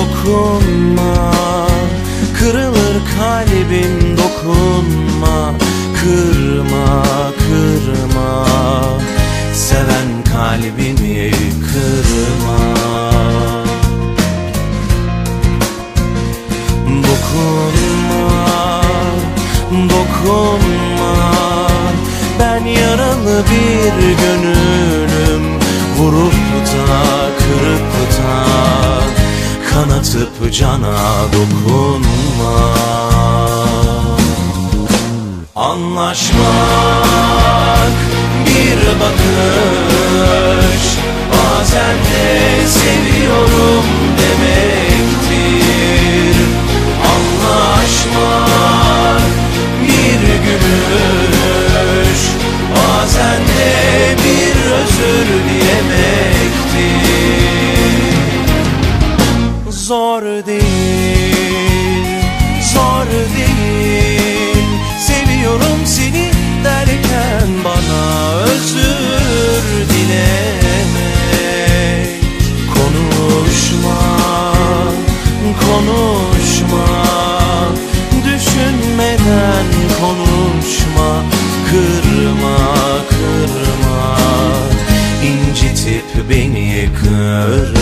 dokunma. Kırılır kalbim dokunma. Kırma kırma. Seven kalbimi kırma. Dokunma dokunma. Ben yaralı bir gönlüm. Vurup da kırıp da Kanatıp cana dokunma. Anlaşmak bir bakış. Bazen de seviyorum demektir konuşma Kırma, kırma. İncitip beni kırma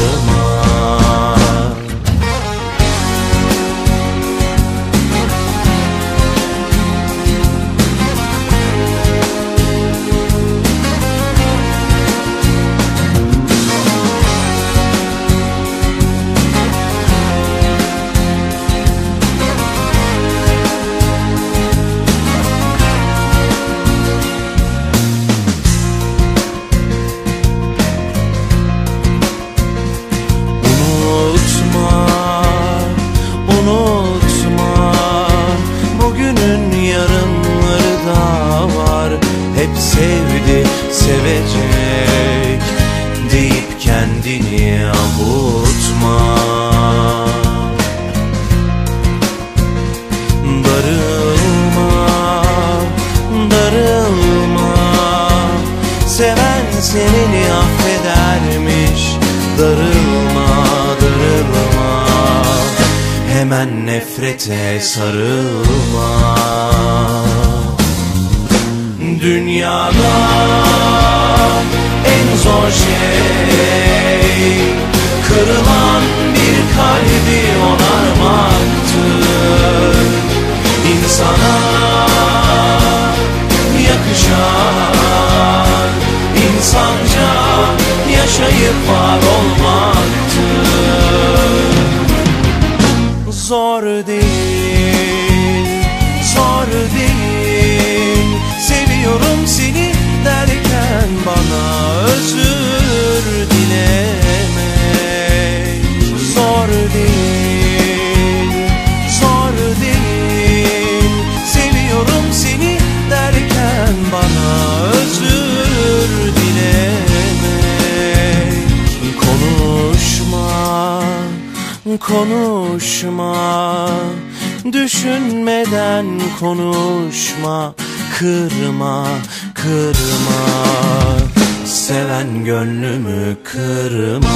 Hep sevdi, sevecek Deyip kendini avutma. Darılma, darılma. Seven seni affedermiş. Darılma, darılma. Hemen nefrete sarılma Dünyada en zor şey. Kırılan bir kalbi konuşma Düşünmeden konuşma Kırma, kırma. Seven gönlümü kırma